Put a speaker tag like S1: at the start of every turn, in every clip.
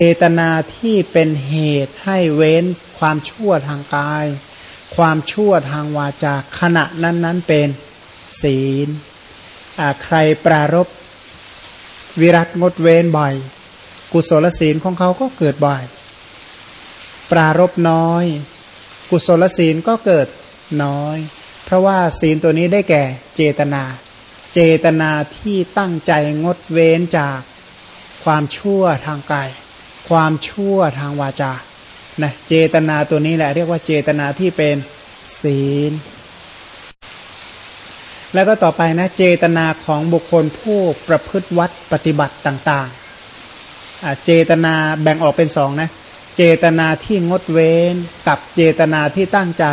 S1: เจตนาที่เป็นเหตุให้เว้นความชั่วทางกาย ความชั่วทางวาจาขณะนั้นๆเป็นศีลใครปรารบวิรัตงดเว้นบ่อย กุศลศีลของเขาก็เกิดบ่อย ปรารบน้อย กุศลศีลก็เกิดน้อย เพราะว่าศีลตัวนี้ได้แก่เจตนา เจตนาที่ตั้งใจงดเว้นจากความชั่วทางกาย ความชั่วทางวาจานะเจตนาตัวนี้แหละเรียกว่าเจตนาที่เป็นศีล แล้วก็ต่อไปนะเจตนาของบุคคลผู้ประพฤติวัดปฏิบัติต่างๆ เจตนาแบ่งออกเป็นสองนะเจตนาที่งดเว้นกับเจตนาที่ตั้งใจ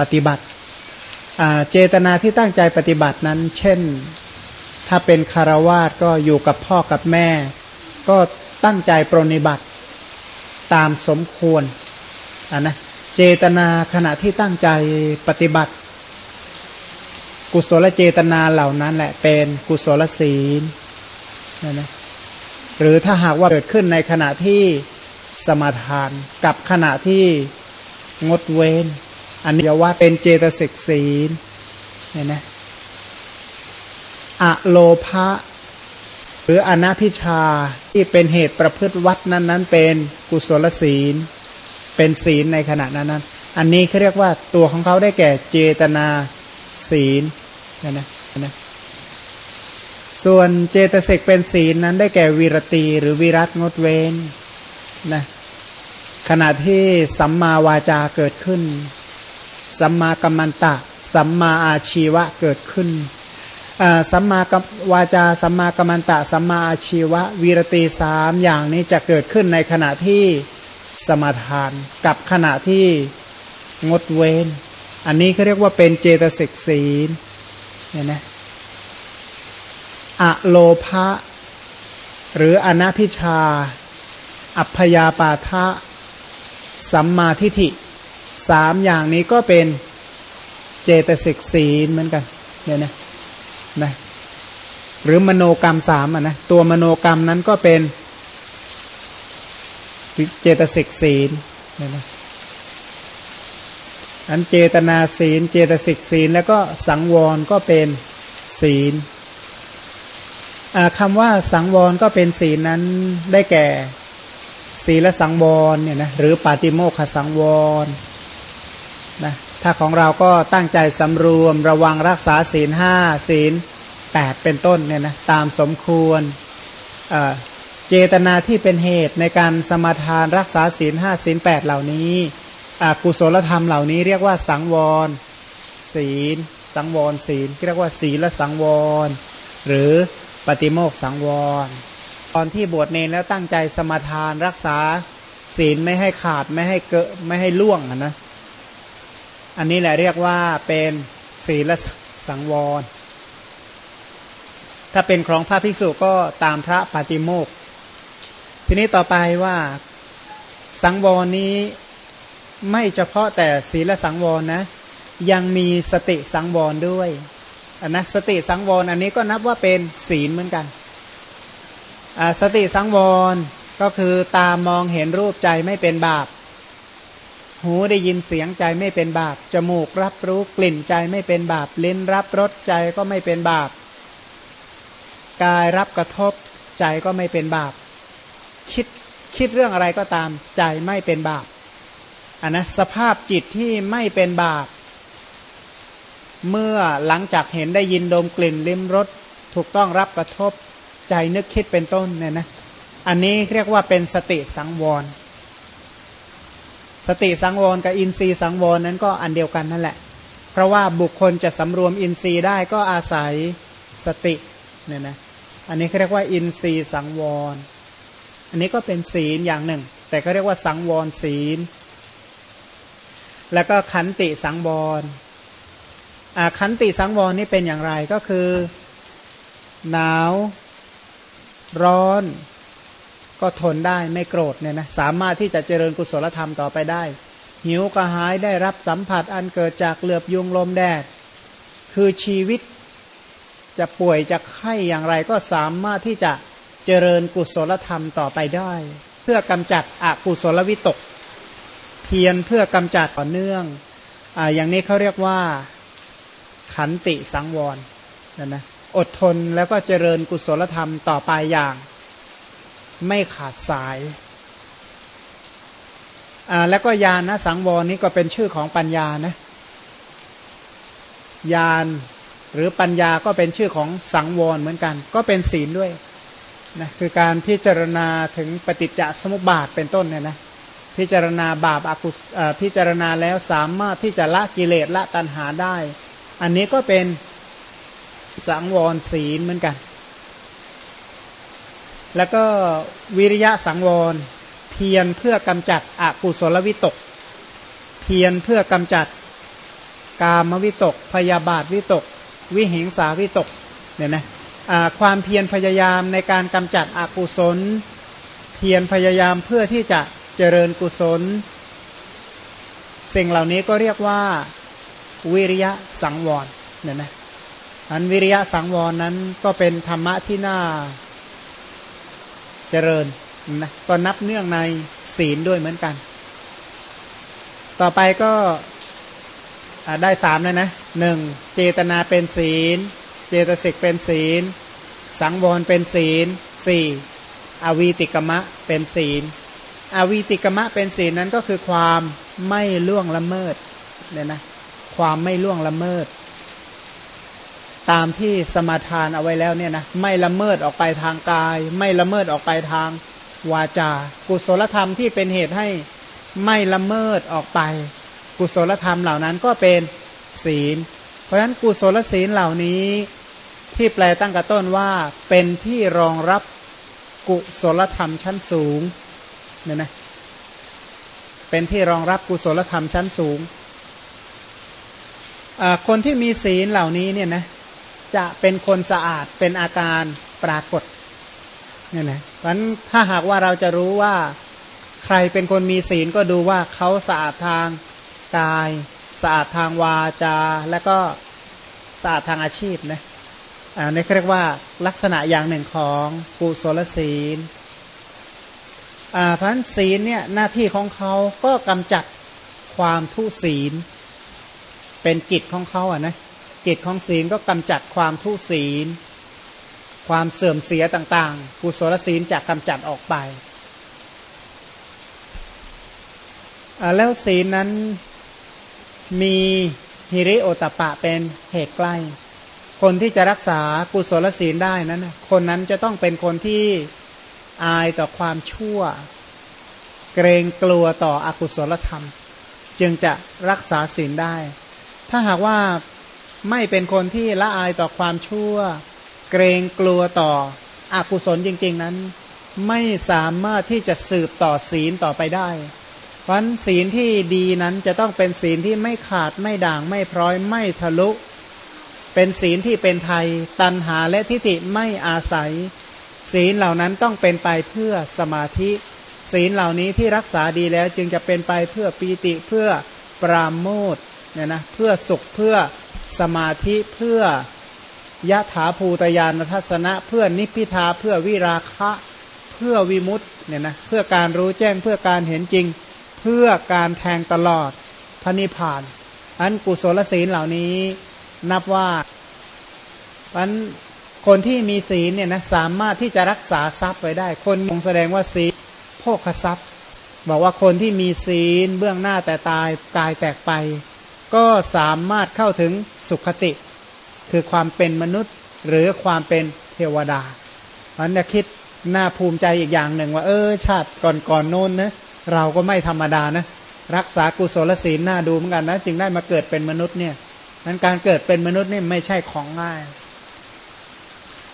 S1: ปฏิบัติ เจตนาที่ตั้งใจปฏิบัตินั้น เช่น ถ้าเป็นคารวาสก็อยู่กับพ่อกับแม่ ก็ ตั้งใจปรนิบัติตามสมควรนะเจตนาขณะที่ตั้งใจปฏิบัติ กุศลเจตนาเหล่านั้นแหละเป็นกุศลศีลนะนะหรือถ้าหากว่าเกิดขึ้นในขณะที่สมาทานกับขณะที่งดเว้น อันนี้ว่าเป็นเจตสิกศีลเนี่ยนะอะโลภะ หรืออนาพิชาที่เป็นเหตุประพฤติวัดนั้นนั้นเป็นกุศลศีล เป็นศีลในขณะนั้นนั้นอันนี้เขาเรียกว่าตัวของเขาได้แก่เจตนาศีลนะนะนะส่วนเจตสิกเป็นศีลนั้นได้แก่วีรตีหรือวิรัตงดเว้นนะขณะที่สัมมาวาจาเกิดขึ้น สัมมากัมมันตะ สัมมาอาชีวะเกิดขึ้น สัมมาวาจาสัมมากัมมันตะสัมมาอาชีวะ วีรตีสามอย่างนี้จะเกิดขึ้นในขณะที่สมาทานกับขณะที่งดเว้น อันนี้เขาเรียกว่าเป็นเจตสิกศีลเนี่ยนะอะโลภะหรืออนาพิชา อัพยาปาทะสัมมาทิฏฐิสามอย่างนี้ก็เป็นเจตสิกศีลเหมือนกันเนี่ยนะ นะหรือมโนกรรมสามอะนะตัวมโนกรรมนั้นก็เป็นเจตสิกศีลเนี่ยนะอันเจตนาศีล เจตสิกศีล แล้วก็สังวรก็เป็นศีลคำว่าสังวรก็เป็นศีลนั้นได้แก่ศีลสังวรเนี่ยนะหรือปาติโมขสังวรนะ ถ้าของเราก็ตั้งใจสำรวมระวังรักษาศีลห้าศีลแปดเป็นต้นเนี่ยนะตามสมควรเจตนาที่เป็นเหตุในการสมาทานรักษาศีลห้าศีลแปดเหล่านี้กุศลธรรมเหล่านี้เรียกว่าสังวรศีล สังวรศีลเรียกว่าศีลสังวร หรือปฏิโมกสังวร ตอนที่บวชเนรแล้วตั้งใจสมาทานรักษาศีลไม่ให้ขาดไม่ให้เกะไม่ให้ล่วงนะ อันนี้แหละเรียกว่าเป็นศีลสังวร ถ้าเป็นของพระภิกษุก็ตามพระปฏิโมกทีนี้ต่อไปว่าสังวรนี้ไม่เฉพาะแต่ศีลสังวรนะ ยังมีสติสังวรด้วยอันนะสติสังวรอันนี้ก็นับว่าเป็นศีลเหมือนกันสติสังวรก็คือตามองเห็นรูปใจไม่เป็นบาป หูได้ยินเสียงใจไม่เป็นบาป จมูกรับรู้กลิ่นใจไม่เป็นบาป ลิ้นรับรสใจก็ไม่เป็นบาป กายรับกระทบใจก็ไม่เป็นบาป คิดคิดเรื่องอะไรก็ตาม ใจไม่เป็นบาปอันนะสภาพจิตที่ไม่เป็นบาป เมื่อหลังจากเห็นได้ยินดมกลิ่นลิ้มรสถูกต้องรับกระทบใจนึกคิดเป็นต้นเนี่ยนะ อันนี้เรียกว่าเป็นสติสังวร สติสังวรกับอินทรีย์สังวรนั้นก็อันเดียวกันนั่นแหละ เพราะว่าบุคคลจะสำรวมอินทรีย์ได้ก็อาศัยสติเนี่ยนะอันนี้เขาเรียกว่าอินทรีย์สังวร อันนี้ก็เป็นศีลอย่างหนึ่ง แต่เขาเรียกว่าสังวรศีล แล้วก็ขันติสังวรขันติสังวรนี่เป็นอย่างไรก็คือ หนาว ร้อน ก็ทนได้ไม่โกรธเนี่ยนะสามารถที่จะเจริญกุศลธรรมต่อไปได้ หิวกระหายได้รับสัมผัสอันเกิดจากเหลือบยุงลมแดด คือชีวิตจะป่วยจะไข้อย่างไรก็สามารถที่จะเจริญกุศลธรรมต่อไปได้ เพื่อกำจัดอกุศลวิตก เพียรเพื่อกำจัดต่อเนื่องออย่างนี้เขาเรียกว่าขันติสังวรนะนะอดทนแล้วก็เจริญกุศลธรรมต่อไปอย่าง ไม่ขาดสายแล้วก็ญาณนะสังวรนี้ก็เป็นชื่อของปัญญานะญาณหรือปัญญาก็เป็นชื่อของสังวรเหมือนกัน ก็เป็นศีลด้วยนะคือการพิจารณาถึงปฏิจจสมุปบาทเป็นต้นเนี่ยนะพิจารณาบาปอากุศพิจารณาแล้วสามารถที่จะละกิเลสละตัณหาได้ อันนี้ก็เป็นสังวรศีลเหมือนกัน แล้วก็วิริยะสังวร เพียรเพื่อกำจัดอกุศลวิตก เพียรเพื่อกำจัดกามวิตก พยาบาทวิตก วิหิงสาวิตกเนี่ยนะความเพียรพยายามในการกำจัดอกุศล เพียรพยายามเพื่อที่จะเจริญกุศล สิ่งเหล่านี้ก็เรียกว่าวิริยะสังวรเนี่ยนะอันวิริยะสังวรนั้นก็เป็นธรรมะที่น่า เจริญนะก็นับเนื่องในศีลด้วยเหมือนกัน ต่อไปก็ได้สามแล้วนะหนึ่งเจตนาเป็นศีล เจตสิกเป็นศีล สังวรเป็นศีลสี่อวีติกมะเป็นศีล อวีติกมะเป็นศีลนั้นก็คือความไม่ล่วงละเมิดเนี่ยนะความไม่ล่วงละเมิด ตามที่สมาทานเอาไว้แล้วเนี่ยนะไม่ละเมิดออกไปทางกาย ไม่ละเมิดออกไปทางวาจา กุศลธรรมที่เป็นเหตุให้ไม่ละเมิดออกไป กุศลธรรมเหล่านั้นก็เป็นศีล เพราะฉะนั้นกุศลศีลเหล่านี้ที่แปลตั้งกระต้นว่าเป็นที่รองรับกุศลธรรมชั้นสูงเนี่ยนะเป็นที่รองรับกุศลธรรมชั้นสูงคนที่มีศีลเหล่านี้เนี่ยนะ จะเป็นคนสะอาดเป็นอาการปรากฏเนี่ยนะเพราะนั้นถ้าหากว่าเราจะรู้ว่าใครเป็นคนมีศีลก็ดูว่าเขาสะอาดทางกาย สะอาดทางวาจา และก็สะอาดทางอาชีพนะอ่านี่เรียกว่าลักษณะอย่างหนึ่งของกุศลศีลอ่าพันศีลเนี่ยหน้าที่ของเขาก็กำจัดความทุศีล เป็นกิจของเขาอะนะ กิจของศีลก็กำจัดความทุศีล ความเสื่อมเสียต่างๆ กุศลศีลจะกำจัดออกไป แล้วศีลนั้นมีฮิริโอตปะเป็นเหตุใกล้ คนที่จะรักษากุศลศีลได้นั้น คนนั้นจะต้องเป็นคนที่อายต่อความชั่ว เกรงกลัวต่ออกุศลธรรม จึงจะรักษาศีลได้ ถ้าหากว่า ไม่เป็นคนที่ละอายต่อความชั่ว เกรงกลัวต่ออกุศลจริง ๆนั้น ไม่สามารถที่จะสืบต่อศีลต่อไปได้เพราะศีลที่ดีนั้นจะต้องเป็นศีลที่ไม่ขาดไม่ด่างไม่พร้อยไม่ทะลุ เป็นศีลที่เป็นไทย ตันหาและทิฏฐิไม่อาศัย ศีลเหล่านั้นต้องเป็นไปเพื่อสมาธิ ศีลเหล่านี้ที่รักษาดีแล้วจึงจะเป็นไปเพื่อปีติเพื่อปราโมทเนี่ยนะเพื่อสุขเพื่อ สมาธิเพื่อยะถาภูตยานทัศนะเพื่อนิพิทาเพื่อวิราคะ เพื่อวิมุตเนี่ยนะเพื่อการรู้แจ้งเพื่อการเห็นจริง เพื่อการแทงตลอดพระนิพพาน อันกุศลศีลเหล่านี้นับว่าอันคนที่มีศีลเนี่ยนะสามารถที่จะรักษาทรัพย์ไว้ได้ คนมงแสดงว่าศีลโภคทรัพย์ บอกว่าคนที่มีศีลเบื้องหน้าแต่ตายตายแตกไป ก็สามารถเข้าถึงสุขติ คือความเป็นมนุษย์หรือความเป็นเทวดาอันนี้คิดน่าภูมิใจอีกอย่างหนึ่งว่า เออ ชาติก่อนก่อนโน้นนะเราก็ไม่ธรรมดานะ รักษากุศลศีลน่าดูเหมือนกันนะ จึงได้มาเกิดเป็นมนุษย์เนี่ยนั้นการเกิดเป็นมนุษย์นี่ไม่ใช่ของง่าย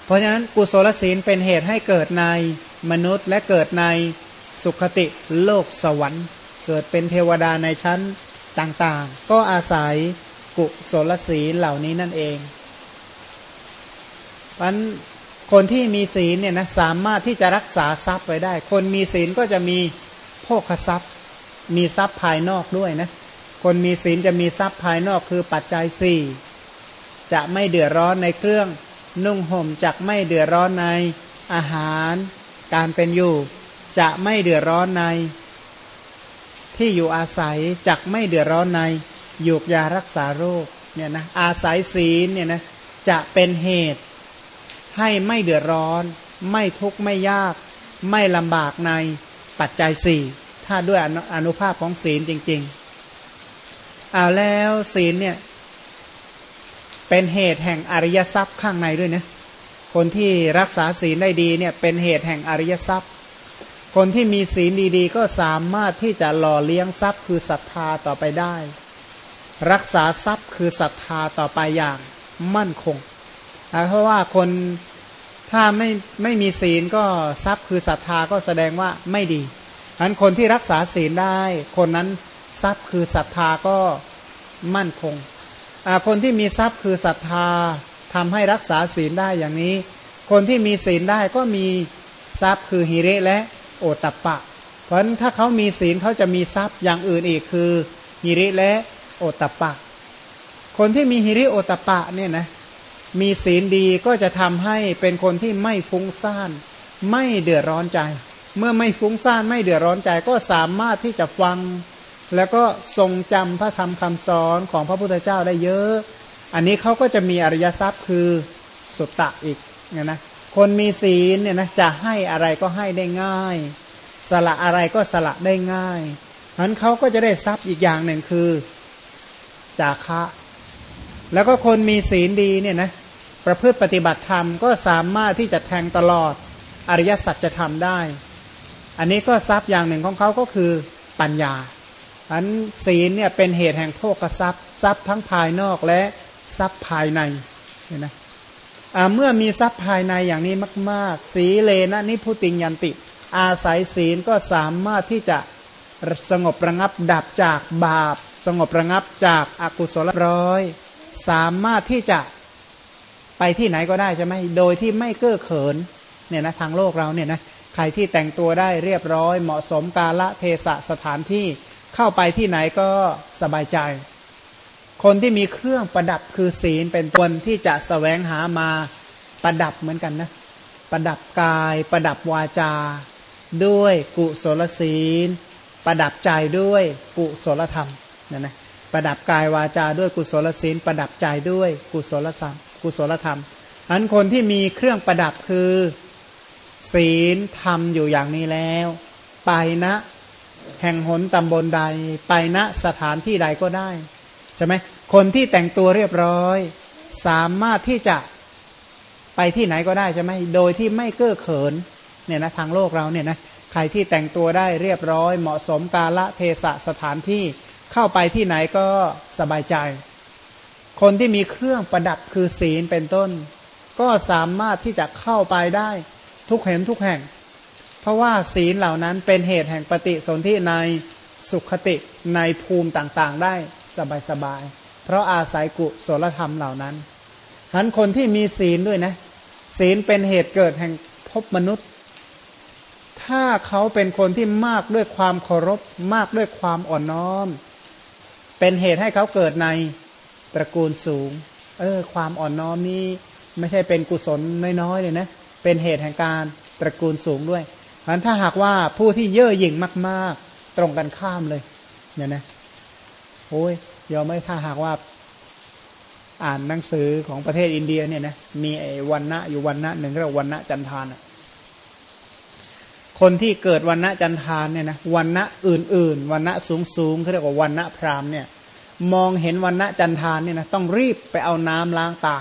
S1: เพราะฉะนั้นกุศลศีลเป็นเหตุให้เกิดในมนุษย์และเกิดในสุขติโลกสวรรค์ เกิดเป็นเทวดาในชั้น ต่างๆ ก็อาศัยกุศลศีลเหล่านี้นั่นเองพันคนที่มีศีลเนี่ยนะสามารถที่จะรักษาทรัพย์ไว้ได้ คนมีศีลก็จะมีโภคทรัพย์ มีทรัพย์ภายนอกด้วยนะคนมีศีลจะมีทรัพย์ภายนอกคือปัจจัยสี่จะไม่เดือดร้อนในเครื่องนุ่งห่มจักไม่เดือดร้อนในอาหาร การเป็นอยู่ จะไม่เดือดร้อนใน ที่อยู่อาศัยจักไม่เดือดร้อนในยูกยารักษาโรคเนี่ยนะอาศัยศีลเนี่ยนะจะเป็นเหตุให้ไม่เดือดร้อน ไม่ทุกข์ไม่ยาก ไม่ลำบากในปัจจัยสี่ถ้าด้วยอนุภาพของศีลจริงๆเอาแล้วศีลเนี่ยเป็นเหตุแห่งอริยทรัพย์ข้างในด้วยนะคนที่รักษาศีลได้ดีเนี่ยเป็นเหตุแห่งอริยทรัพย์ คนที่มีศีลดีๆ ก็สามารถที่จะหล่อเลี้ยงทรัพย์คือศรัทธาต่อไปได้ รักษาทรัพย์คือศรัทธาต่อไปอย่างมั่นคง เพราะว่าคนถ้าไม่ไม่มีศีลก็ทรัพย์คือศรัทธาก็แสดงว่าไม่ดีฉะนั้นคนที่รักษาศีลได้ คนนั้นทรัพย์คือศรัทธาก็มั่นคง คนที่มีทรัพย์คือศรัทธาทำให้รักษาศีลได้อย่างนี้ คนที่มีศีลได้ก็มีทรัพย์คือหิริและ โอตัปปะ เพราะฉะนั้นถ้าเขามีศีลเขาจะมีทรัพย์อย่างอื่นอีกคือหิริและโอตัปปะ คนที่มีหิริโอตัปปะเนี่ยนะมีศีลดีก็จะทำให้เป็นคนที่ไม่ฟุ้งซ่าน ไม่เดือดร้อนใจ เมื่อไม่ฟุ้งซ่านไม่เดือดร้อนใจ ก็สามารถที่จะฟัง แล้วก็ทรงจำพระธรรมคำสอนของพระพุทธเจ้าได้เยอะ อันนี้เขาก็จะมีอริยทรัพย์คือสุตตะอีกเนี่ยนะ คนมีศีลเนี่ยนะจะให้อะไรก็ให้ได้ง่าย สละอะไรก็สละได้ง่ายฉะนั้นเขาก็จะได้ทรัพย์อีกอย่างหนึ่งคือจาคะ แล้วก็คนมีศีลดีเนี่ยนะประพฤติปฏิบัติธรรมก็สามารถที่จะแทงตลอดอริยสัจจะทำได้ อันนี้ก็ทรัพย์อย่างหนึ่งของเขาก็คือปัญญาอันศีลเนี่ยเป็นเหตุแห่งโภกทรัพย์ ทรัพย์ทั้งภายนอกและทรัพย์ภายในเห็นไหม เมื่อมีทรัพย์ภายในอย่างนี้มาก ๆ สีเลนะนิพุติงยันติ อาศัยศีลก็สามารถที่จะสงบระงับดับจากบาป สงบระงับจากอากุศลร้อย สามารถที่จะไปที่ไหนก็ได้ใช่ไหมโดยที่ไม่เก้อเขินเนี่ยนะทางโลกเราเนี่ยนะใครที่แต่งตัวได้เรียบร้อย เหมาะสมกาละเทศะสถานที่เข้าไปที่ไหนก็สบายใจ คนที่มีเครื่องประดับคือศีลเป็นคนที่จะสแสวงหามาประดับเหมือนกันนะ ประดับกาย ประดับวาจา ด้วยกุศลศีล ประดับใจด้วยกุศลธรรมนะนะประดับกายวาจาด้วยกุศลศีล ประดับใจด้วยกุศลธรรมกุศลธรรมอันคนที่มีเครื่องประดับคือ ศีลธรรมอยู่อย่างนี้แล้ว ไปนะ แห่งหนตำบลใด ไปณสถานที่ใดก็ได้ ใช่ไหมคนที่แต่งตัวเรียบร้อย สามารถที่จะไปที่ไหนก็ได้ใช่ไหมโดยที่ไม่เก้อเขินเนี่ยนะทางโลกเราเนี่ยนะใครที่แต่งตัวได้เรียบร้อย เหมาะสมกาละเทศะสถานที่เข้าไปที่ไหนก็สบายใจ คนที่มีเครื่องประดับคือศีลเป็นต้น ก็สามารถที่จะเข้าไปได้ทุกเห็นทุกแห่ง เพราะว่าศีลเหล่านั้นเป็นเหตุแห่งปฏิสนธิในสุขติในภูมิต่างๆได้ สบายๆเพราะอาศัยกุศลธรรมเหล่านั้นหันคนที่มีศีลด้วยนะ ศีลเป็นเหตุเกิดแห่งพบมนุษย์ ถ้าเขาเป็นคนที่มากด้วยความเคารพ มากด้วยความอ่อนน้อม เป็นเหตุให้เขาเกิดในตระกูลสูง เออ ความอ่อนน้อมนี้ไม่ใช่เป็นกุศลน้อยๆเลยนะ เป็นเหตุแห่งการตระกูลสูงด้วยเพราะถ้าหากว่าผู้ที่เย่อหยิ่งมาก ๆ ตรงกันข้ามเลยเนี่ยนะ โอ้ยยอมไม่ถ้าหากว่าอ่านหนังสือของประเทศอินเดียเนี่ยนะมีไอ้วันณะอยู่วันณะหนึ่งเรียกวันณะจันทานคนที่เกิดวันณะจันทานเนี่ยนะวันณะอื่น ๆ วันณะสูงๆเขาเรียกว่าวันณะพรามเนี่ย มองเห็นวันณะจันทานเนี่ยนะต้องรีบไปเอาน้ำล้างตา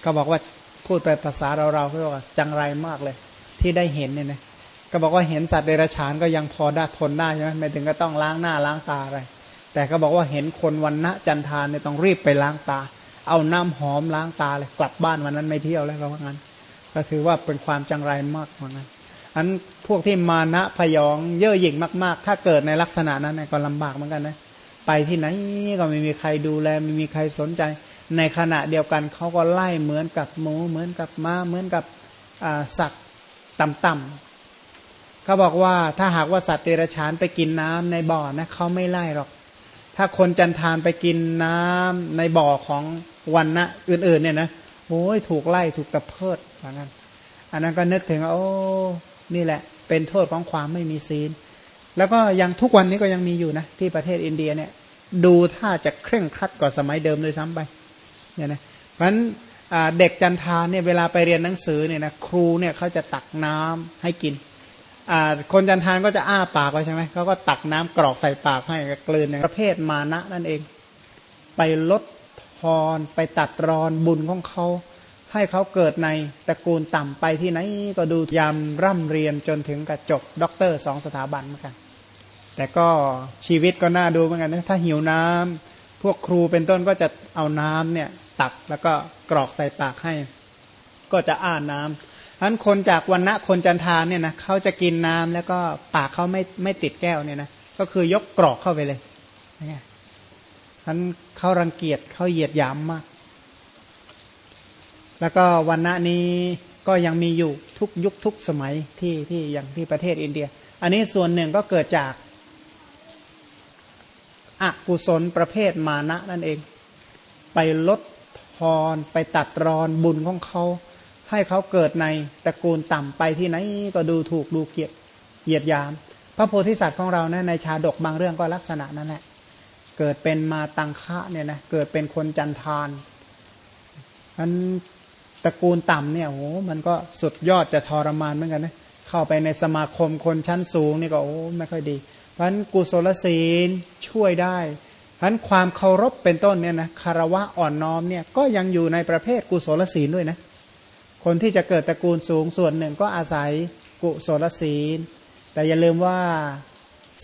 S1: เขาบอกว่าพูดไปภาษาเราเราเขาบอกว่าจังไรมากเลย ที่ได้เห็นเนี่ยนะก็บอกว่าเห็นสัตว์เดรัจฉานก็ยังพอได้ทนได้ใช่ไหมไม่ถึงก็ต้องล้างหน้าล้างตาอะไร แต่เขาบอกว่าเห็นคนวันณะจันทานเนี่ยต้องรีบไปล้างตา เอาน้ำหอมล้างตาเลยกลับบ้านวันนั้นไม่เที่ยวแล้วก็ว่างั้น ก็ถือว่าเป็นความจังไรมากเหมือนกันอันพวกที่มานะพยองเย่อหยิ่งมาก ๆ ถ้าเกิดในลักษณะนั้นก็ลำบากเหมือนกันนะไปที่ไหนก็ไม่มีใครดูแลไม่มีใครสนใจ ในขณะเดียวกันเขาก็ไล่เหมือนกับหมูเหมือนกับม้าเหมือนกับสัตว์ต่ำๆเขาบอกว่าถ้าหากว่าสัตว์เดรัจฉานไปกินน้ำในบ่อนะเขาไม่ไล่หรอก ถ้าคนจันทานไปกินน้ำในบ่อของวันนะอื่น ๆ เนี่ยนะโอ้ยถูกไล่ถูกตะเพิดอย่างนั้น อันนั้นก็นึกถึงโอ้นี่แหละ เป็นโทษของความไม่มีศีล แล้วก็ยังทุกวันนี้ก็ยังมีอยู่นะ ที่ประเทศอินเดียเนี่ย ดูถ้าจะเคร่งครัดกว่าสมัยเดิมเลยซ้ำไปเนี่ยนะเพราะฉะนั้นเด็กจันทานเนี่ยเวลาไปเรียนหนังสือเนี่ยนะครูเนี่ยเขาจะตักน้ำให้กิน คนจันทานก็จะอ้าปากไว้ใช่ไหมเขาก็ตักน้ำกรอกใส่ปากให้กลืนประเภทมานะนั่นเอง ไปลดทอนไปตัดรอนบุญของเขาให้เขาเกิดในตระกูลต่ำไปที่ไหนก็ดูยามร่ำเรียนจนถึงกับจบด็อกเตอร์สองสถาบันเหมือนกัน แต่ก็ชีวิตก็น่าดูเหมือนกันนะถ้าหิวน้ำพวกครูเป็นต้นก็จะเอาน้ำเนี่ยตักแล้วก็กรอกใส่ปากให้ ก็จะอ้าน้ำ ทั้นคนจากวันณะคนจันทานเนี่ยนะเขาจะกินน้ำแล้วก็ปากเขาไม่ไม่ติดแก้วเนี่ยนะก็คือยกกรอกเข้าไปเลยนะท่านเขารังเกียจเขาเหยียดหยามมาก แล้วก็วันณะนี้ก็ยังมีอยู่ทุกยุคทุกสมัยที่ที่อย่างที่ประเทศอินเดีย อันนี้ส่วนหนึ่งก็เกิดจากอกุศลประเภทมานะนั่นเอง ไปลดทอนไปตัดรอนบุญของเขา ให้เขาเกิดในตระกูลต่ำไปที่ไหนก็ดูถูกดูเกียดเหยียดยาม พระโพธิสัตว์ของเรานะในชาดกบางเรื่องก็ลักษณะนั้นแหละเกิดเป็นมาตังคะเนี่ยนะเกิดเป็นคนจันทานอันตระกูลต่ำเนี่ยโอ้มันก็สุดยอดจะทรมานเหมือนกันนะเข้าไปในสมาคมคนชั้นสูงนี่ก็โอ้ไม่ค่อยดีเพราะฉะนั้นกุศลศีลช่วยได้เพราะฉะนั้นความเคารพเป็นต้นเนี่ยนะคารวะอ่อนน้อมเนี่ยก็ยังอยู่ในประเภทกุศลศีลด้วยนะ คนที่จะเกิดตระกูลสูงส่วนหนึ่งก็อาศัยกุศลศีล แต่อย่าลืมว่า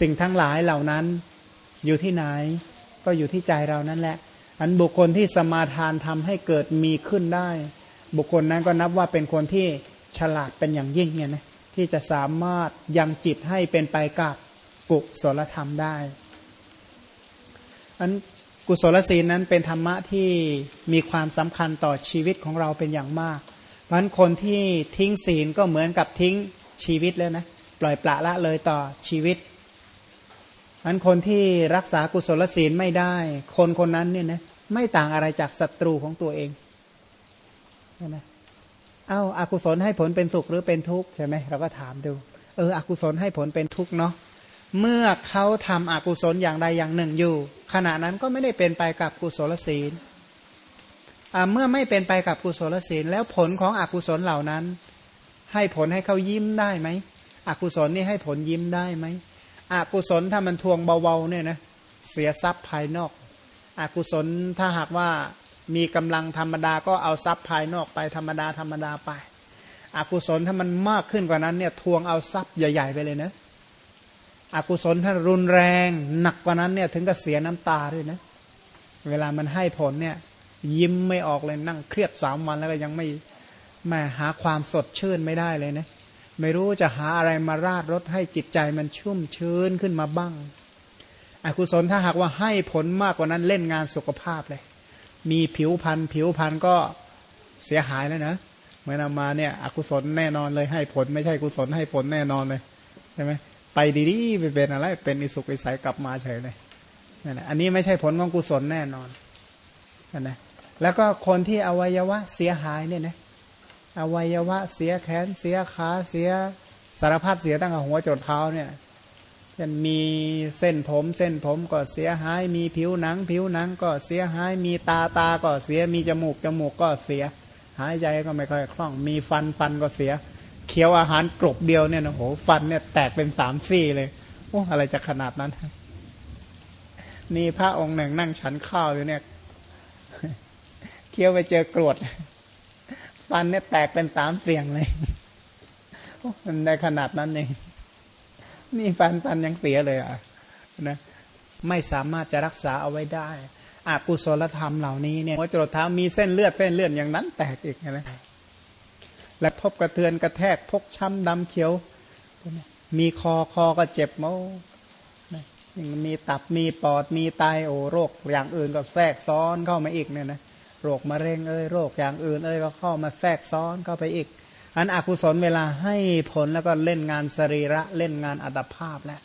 S1: สิ่งทั้งหลายเหล่านั้นอยู่ที่ไหน ก็อยู่ที่ใจเรานั่นแหละ อันบุคคลที่สมาทานทำให้เกิดมีขึ้นได้ บุคคลนั้นก็นับว่าเป็นคนที่ฉลาดเป็นอย่างยิ่งเนี่ยนะที่จะสามารถยังจิตให้เป็นไปกับกุศลธรรมได้อันกุศลศีลนั้นเป็นธรรมะที่มีความสำคัญต่อชีวิตของเราเป็นอย่างมาก นั้นคนที่ทิ้งศีลก็เหมือนกับทิ้งชีวิตแล้วนะปล่อยปละละเลยต่อชีวิตอันคนที่รักษากุศลศีลไม่ได้ คนคนนั้นเนี่ยนะไม่ต่างอะไรจากศัตรูของตัวเองช่ไหมเอา้าอากุศลให้ผลเป็นสุขหรือเป็นทุกข์ใช่ไหมเราก็ถามดู เอออกุศลให้ผลเป็นทุกข์เนาะเมื่อเขาทำอกุศลอย่างใดอย่างหนึ่งอยู่ ขณะนั้นก็ไม่ได้เป็นไปกับกุศลศีล เมื่อไม่เป็นไปกับกุศลศีล แล้วผลของอกุศลเหล่านั้น ให้ผลให้เขายิ้มได้ไหมอกุศลนี่ให้ผลยิ้มได้ไหมอกุศลถ้ามันทวงเบาๆเนี่ยนะเสียทรัพย์ภายนอก อกุศลถ้าหากว่ามีกำลังธรรมดาก็เอาทรัพย์ภายนอกไปธรรมดาธรรมดาไปอกุศลถ้ามันมากขึ้นกว่านั้นเนี่ยทวงเอาทรัพย์ใหญ่ ๆ ไปเลยนะอกุศลถ้ารุนแรงหนักกว่านั้นเนี่ยถึงกับเสียน้ำตาด้วยนะเวลามันให้ผลเนี่ย ยิ้มไม่ออกเลยนั่งเครียดสามวันแล้วก็ยังไม่แม่หาความสดชื่นไม่ได้เลยนะ ไม่รู้จะหาอะไรมาราดรถให้จิตใจมันชุ่มชื้นขึ้นมาบ้างอกุศลถ้าหากว่าให้ผลมากกว่านั้นเล่นงานสุขภาพเลย มีผิวพันธุ์ผิวพันธุ์ก็เสียหายแล้วนะเมื่อนำมาเนี่ยอกุศลแน่นอนเลยให้ผลไม่ใช่กุศลให้ผลแน่นอนเลยใช่ไหมไปดีๆไปเป็นอะไร เป็นอิสุกอิสัยกลับมาเฉยเลยนั่นแหละอันนี้ไม่ใช่ผลของกุศลแน่นอนนั่นนะ แล้วก็คนที่อวัยวะเสียหายเนี่ยนะอวัยวะเสียแขนเสียขาเสียสารพัดเสียตั้งแต่หัวจนเท้าเนี่ยช่นมีเส้นผม เส้นผมก็เสียหาย มีผิวหนัง ผิวหนังก็เสียหาย มีตาตาก็เสีย มีจมูกจมูกก็เสีย หายใจก็ไม่ค่อยคล่อง มีฟันฟันก็เสีย เคี้ยวอาหารกรบเดียวเนี่ยนะโหฟันเนี่ยแตกเป็นสามซี่เลยโอ้อะไรจะขนาดนั้น มีพระองค์หนึ่งนั่งฉันข้าวอยู่เนี่ย เคี้ยวไปเจอกรวดฟันเนี่ยแตกเป็นสามเสียงเลยมันได้ขนาดนั้นเองนี่ฟันฟันยังเสียเลยอะนะไม่สามารถจะรักษาเอาไว้ได้อากุศลธรรมเหล่านี้เนี่ยหัวจรดเท้ามีเส้นเลือดเส้นเลือดอย่างนั้นแตกอีกนะและทบกระเทือนกระแทกพกช้ำดำเขียว มีคอคอก็เจ็บเมามีตับมีปอดมีไตโอโรคอย่างอื่นก็แทรกซ้อนเข้ามาอีกเนี่ยนะ โรคมะเร็งเอ้ยโรคอย่างอื่นเอ้ยก็เข้ามาแทรกซ้อนเข้าไปอีก อันอกุศลเวลาให้ผลแล้วก็เล่นงานสรีระเล่นงานอัตภาพแล้ว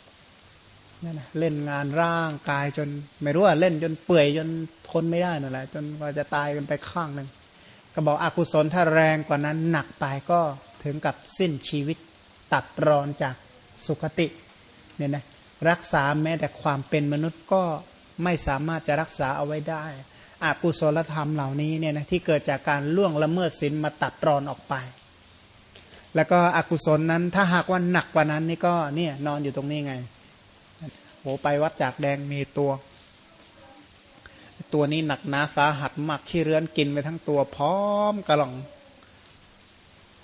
S1: นั่นนะเล่นงานร่างกายจนไม่รู้ว่าเล่นจนเปื่อยจนทนไม่ได้นั่นแหละจนว่าจะตายกันไปข้างหนึ่งก็บอกอกุศลถ้าแรงกว่านั้นหนักไปก็ถึงกับสิ้นชีวิตตัดรอนจากสุคติเนี่ยนะรักษาแม้แต่ความเป็นมนุษย์ก็ไม่สามารถจะรักษาเอาไว้ได้ อกุศลธรรมเหล่านี้เนี่ยนะที่เกิดจากการล่วงละเมิดศีลมาตัดรอนออกไป แล้วก็อกุศลนั้นถ้าหากว่าหนักกว่านั้นนี่ก็เนี่ยนอนอยู่ตรงนี้ไงโหไปวัดจากแดงมีตัว ตัวนี้หนักหนาสาหัสมากขี้เรือนกินไปทั้งตัวพร้อมกระหล่อง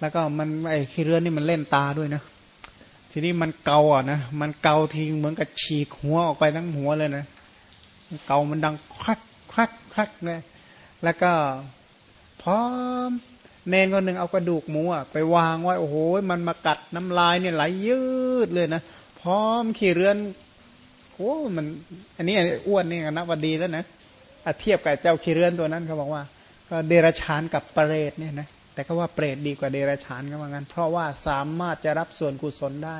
S1: แล้วก็มันไอ้ขี้เรือนนี่มันเล่นตาด้วยนะทีนี้มันเกาอะนะมันเกาทิ้งเหมือนกับฉีกหัวออกไปทั้งหัวเลยนะเกามันดังควัก ควักควักเลยแล้วก็พร้อมเนนคนหนึ่งเอากระดูกหมูอะไปวางไว้โอ้โหมันมากัดน้ำลายเนี่ยไหลยืดเลยนะพร้อมขี่เรือนโอ้มัน อันนี้อ้วนนี่นับว่าดีแล้วนะเทียบกับเจ้าขี่เรือนตัวนั้นเขาบอกว่า ก็เดรชานกับเปรตเนี่ยนะแต่ก็ว่าเปรตดีกว่าเดรัจฉานก็ว่างั้น เพราะว่าสามารถจะรับส่วนกุศลได้